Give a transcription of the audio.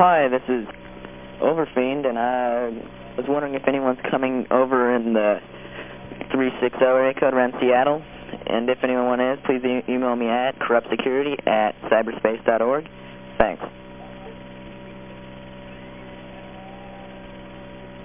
Hi, this is Overfiend, and I was wondering if anyone's coming over in the 360 area code around Seattle. And if anyone is, please e email me at corruptsecurity at cyberspace.org.